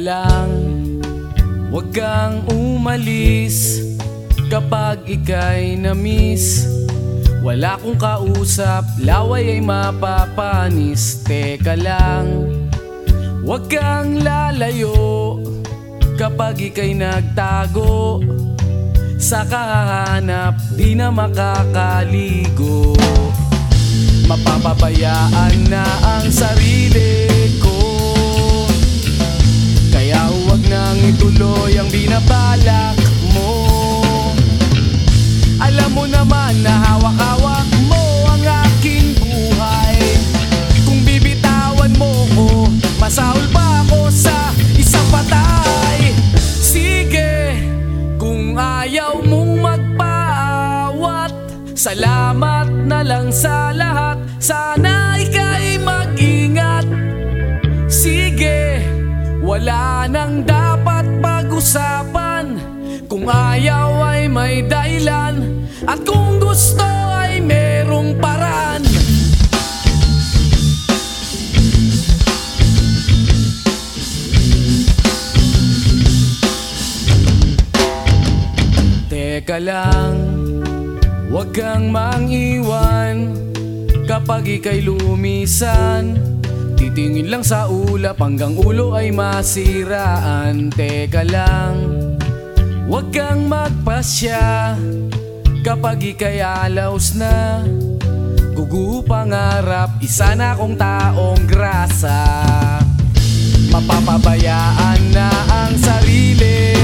Lang, huwag kang umalis Kapag ika'y na-miss. Wala kong kausap, laway ay mapapanis. Teka lang, huwag kang lalayo Kapag ika'y nagtago. Sa kahanap, di na makakaligo. Mapapabayaan na ang sarili huwag nang ituloy ang binabalak mo. Alam mo naman na hawak-hawak mo ang aking buhay. Kung bibitawan mo ko, masahol pa ako sa isang patay. Sige, kung ayaw mong magpaawat Salamat na lang sa lahat. Sana wala nang dapat pag-usapan. Kung ayaw ay may dahilan. At kung gusto ay merong paraan. Teka lang, huwag kang mangiwan Kapag ika'y lumisan Titingin lang sa ulap hanggang ulo ay masiraan Teka lang, huwag kang magpasya. Kapag ika'y alaos na Gugupangarap, isa na kong taong grasa. Mapapabayaan na ang sarili.